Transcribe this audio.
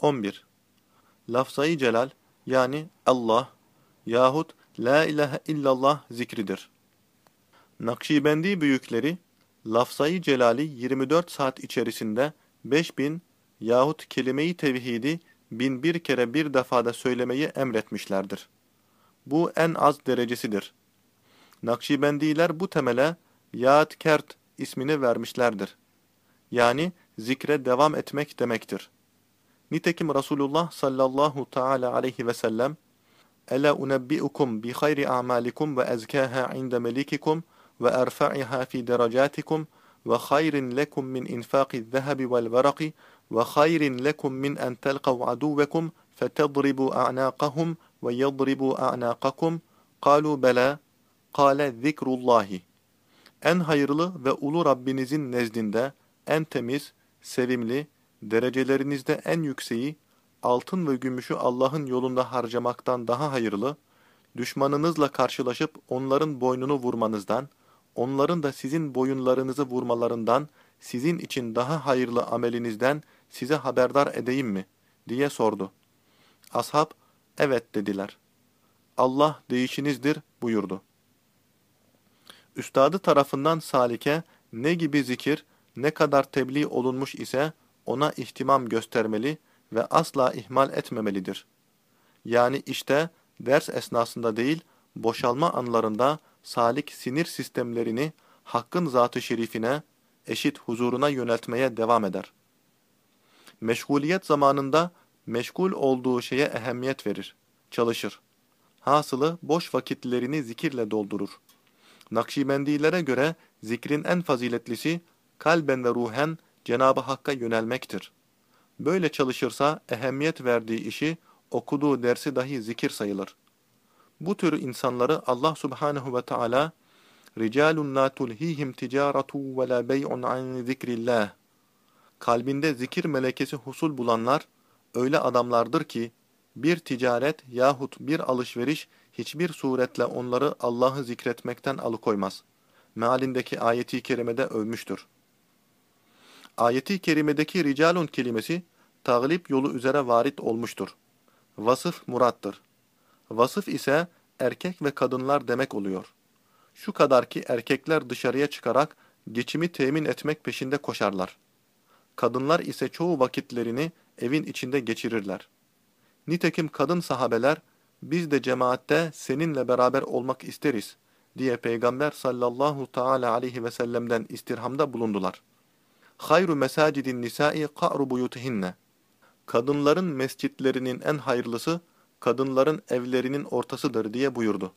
11. Lafzayı celal yani Allah yahut La ilahe illallah zikridir. Nakşibendi büyükleri lafzayı celali 24 saat içerisinde 5000 yahut kelime-i tevhidi bin bir kere bir defada söylemeyi emretmişlerdir. Bu en az derecesidir. Nakşibendiler bu temele Yad Kert ismini vermişlerdir. Yani zikre devam etmek demektir. Nitekim Resulullah sallallahu teala aleyhi ve sellem Ela unebbi'ukum bi hayri a'malikum ve ezkaha inde melikikum ve erfa'iha fi derecatikum ve hayrin lekum min infaqi zehebi vel veraqi ve hayrin lekum min en telqav aduvekum fetedribu a'naqahum ve yadribu a'naqakum. Kalu bela. Kale zikrullahi. En hayırlı ve ulu Rabbinizin nezdinde en temiz, sevimli, derecelerinizde en yükseği, altın ve gümüşü Allah'ın yolunda harcamaktan daha hayırlı, düşmanınızla karşılaşıp onların boynunu vurmanızdan, onların da sizin boyunlarınızı vurmalarından, sizin için daha hayırlı amelinizden size haberdar edeyim mi? diye sordu. Ashab, evet dediler. Allah değişinizdir buyurdu. Üstadı tarafından salike ne gibi zikir, ne kadar tebliğ olunmuş ise ona ihtimam göstermeli ve asla ihmal etmemelidir. Yani işte ders esnasında değil, boşalma anlarında salik sinir sistemlerini Hakk'ın zatı şerifine, eşit huzuruna yöneltmeye devam eder. Meşguliyet zamanında meşgul olduğu şeye ehemmiyet verir, çalışır. Hasılı boş vakitlerini zikirle doldurur. Nakşibendilere göre zikrin en faziletlisi kalben ve ruhen Cenab-ı Hakk'a yönelmektir. Böyle çalışırsa ehemmiyet verdiği işi, okuduğu dersi dahi zikir sayılır. Bu tür insanları Allah Subhanahu ve Teala ricalun la tulhihim ticaretu ve la bey'un an zikrillah Kalbinde zikir melekesi husul bulanlar öyle adamlardır ki bir ticaret yahut bir alışveriş hiçbir suretle onları Allah'ı zikretmekten alıkoymaz. Mealindeki ayeti kerimede övmüştür. Ayeti kerimedeki ricalun kelimesi taglip yolu üzere varit olmuştur. Vasıf murattır. Vasıf ise erkek ve kadınlar demek oluyor. Şu kadar ki erkekler dışarıya çıkarak geçimi temin etmek peşinde koşarlar. Kadınlar ise çoğu vakitlerini evin içinde geçirirler. Nitekim kadın sahabeler, biz de cemaatte seninle beraber olmak isteriz diye Peygamber sallallahu teala aleyhi ve sellem'den istirhamda bulundular. Hayru mesacidin nisai ka'ru buyutihinne. Kadınların mescitlerinin en hayırlısı, kadınların evlerinin ortasıdır diye buyurdu.